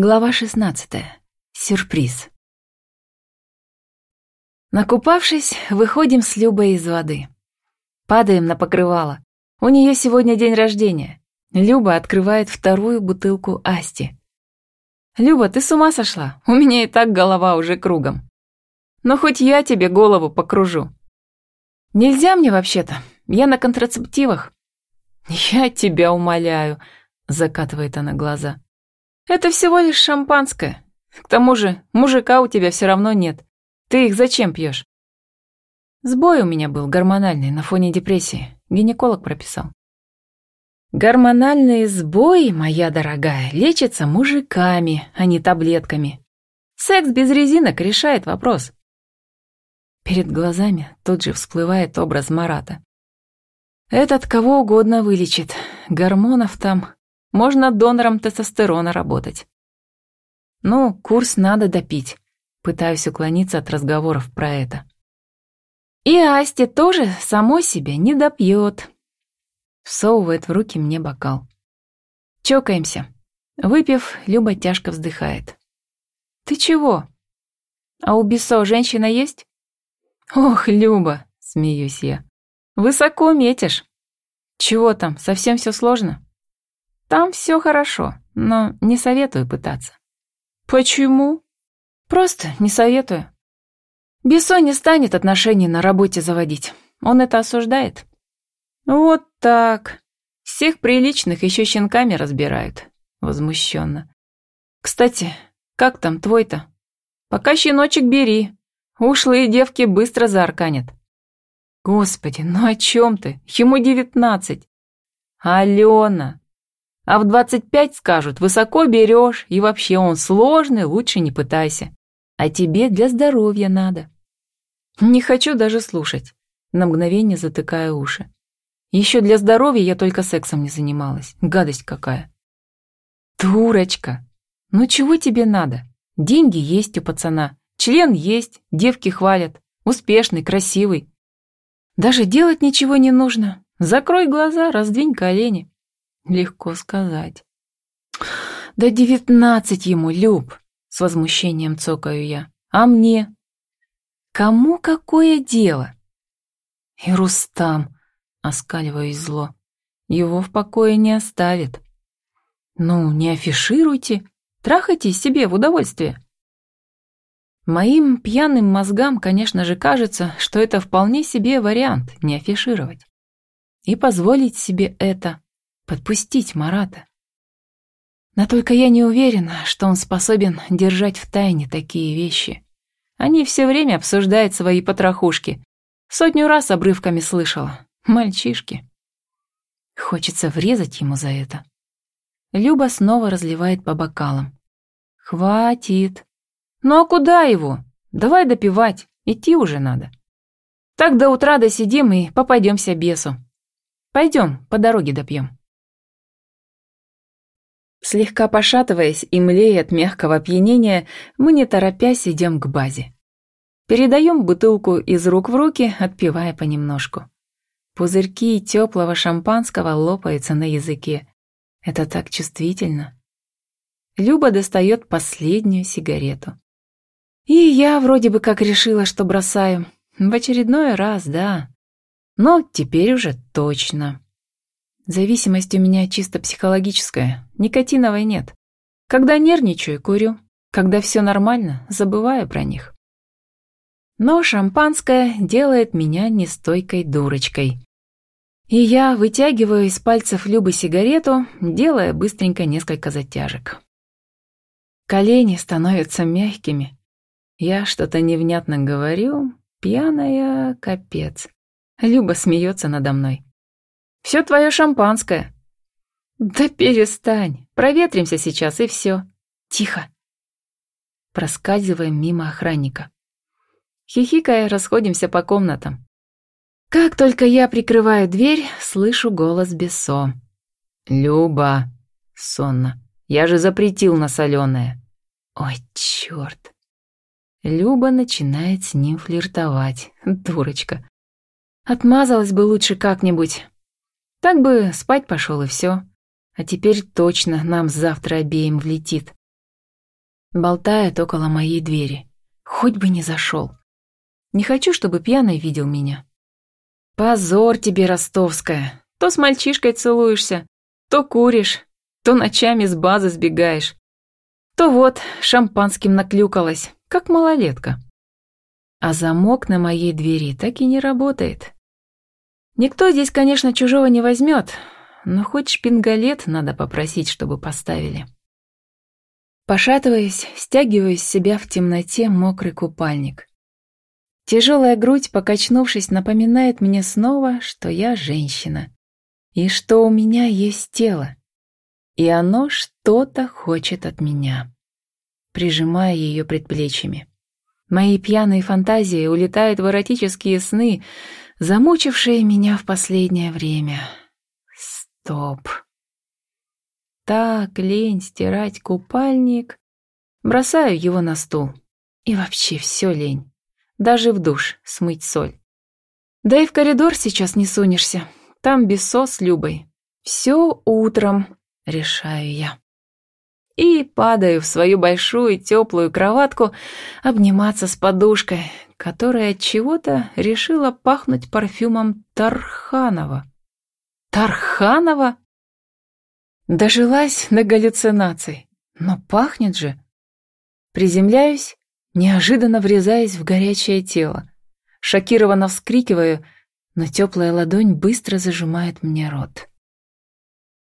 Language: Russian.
Глава 16. Сюрприз. Накупавшись, выходим с Любой из воды. Падаем на покрывало. У нее сегодня день рождения. Люба открывает вторую бутылку Асти. «Люба, ты с ума сошла? У меня и так голова уже кругом. Но хоть я тебе голову покружу». «Нельзя мне вообще-то. Я на контрацептивах». «Я тебя умоляю», — закатывает она глаза. Это всего лишь шампанское. К тому же, мужика у тебя все равно нет. Ты их зачем пьешь? Сбой у меня был гормональный на фоне депрессии. Гинеколог прописал. Гормональные сбои, моя дорогая, лечатся мужиками, а не таблетками. Секс без резинок решает вопрос. Перед глазами тут же всплывает образ Марата. Этот кого угодно вылечит. Гормонов там можно донором тестостерона работать. Ну, курс надо допить. Пытаюсь уклониться от разговоров про это. И Асти тоже само себе не допьет. Всовывает в руки мне бокал. Чокаемся. Выпив, Люба тяжко вздыхает. «Ты чего? А у Бесо женщина есть?» «Ох, Люба!» — смеюсь я. «Высоко метишь. Чего там, совсем все сложно?» Там все хорошо, но не советую пытаться. Почему? Просто не советую. Бессо не станет отношения на работе заводить. Он это осуждает. Вот так. Всех приличных еще щенками разбирают. Возмущенно. Кстати, как там твой-то? Пока щеночек бери. Ушлые девки быстро заарканят. Господи, ну о чем ты? Ему девятнадцать. Алена, а в 25 скажут, высоко берешь, и вообще он сложный, лучше не пытайся. А тебе для здоровья надо. Не хочу даже слушать. На мгновение затыкая уши. Еще для здоровья я только сексом не занималась. Гадость какая. Дурочка. Ну чего тебе надо? Деньги есть у пацана. Член есть, девки хвалят. Успешный, красивый. Даже делать ничего не нужно. Закрой глаза, раздвинь колени. Легко сказать. Да девятнадцать ему, Люб, с возмущением цокаю я. А мне? Кому какое дело? И Рустам, оскаливаюсь зло, его в покое не оставит. Ну, не афишируйте, трахайте себе в удовольствие. Моим пьяным мозгам, конечно же, кажется, что это вполне себе вариант не афишировать. И позволить себе это подпустить Марата. Но только я не уверена, что он способен держать в тайне такие вещи. Они все время обсуждают свои потрохушки. Сотню раз обрывками слышала. Мальчишки. Хочется врезать ему за это. Люба снова разливает по бокалам. «Хватит. Ну а куда его? Давай допивать. Идти уже надо. Так до утра досидим и попадемся бесу. Пойдем, по дороге допьем». Слегка пошатываясь и млея от мягкого опьянения, мы не торопясь идем к базе. Передаем бутылку из рук в руки, отпивая понемножку. Пузырьки теплого шампанского лопаются на языке. Это так чувствительно. Люба достает последнюю сигарету. И я вроде бы как решила, что бросаю. В очередной раз, да. Но теперь уже точно. Зависимость у меня чисто психологическая, никотиновой нет. Когда нервничаю, курю. Когда все нормально, забываю про них. Но шампанское делает меня нестойкой дурочкой. И я вытягиваю из пальцев Любы сигарету, делая быстренько несколько затяжек. Колени становятся мягкими. Я что-то невнятно говорю, пьяная капец. Люба смеется надо мной. Все твое шампанское». «Да перестань. Проветримся сейчас, и все. Тихо». Проскальзываем мимо охранника. Хихикая, расходимся по комнатам. Как только я прикрываю дверь, слышу голос Бессо. «Люба!» — сонно. «Я же запретил на соленое!» «Ой, черт!» Люба начинает с ним флиртовать. Дурочка. Отмазалась бы лучше как-нибудь. Так бы спать пошел и все. А теперь точно нам завтра обеим влетит. Болтает около моей двери. Хоть бы не зашел. Не хочу, чтобы пьяный видел меня. Позор тебе, ростовская. То с мальчишкой целуешься, то куришь, то ночами с базы сбегаешь. То вот, шампанским наклюкалась, как малолетка. А замок на моей двери так и не работает. Никто здесь, конечно, чужого не возьмет, но хоть шпингалет надо попросить, чтобы поставили. Пошатываясь, стягиваю с себя в темноте мокрый купальник. Тяжелая грудь, покачнувшись, напоминает мне снова, что я женщина. И что у меня есть тело. И оно что-то хочет от меня. Прижимая ее предплечьями. Мои пьяные фантазии улетают в эротические сны, замучившие меня в последнее время. Стоп. Так, лень стирать купальник. Бросаю его на стул. И вообще все лень. Даже в душ смыть соль. Да и в коридор сейчас не сунешься. Там бессо с Любой. Все утром, решаю я. И падаю в свою большую теплую кроватку обниматься с подушкой, которая от чего-то решила пахнуть парфюмом Тарханова. Тарханова? Дожилась до галлюцинаций. Но пахнет же. Приземляюсь, неожиданно врезаясь в горячее тело. Шокированно вскрикиваю, но теплая ладонь быстро зажимает мне рот.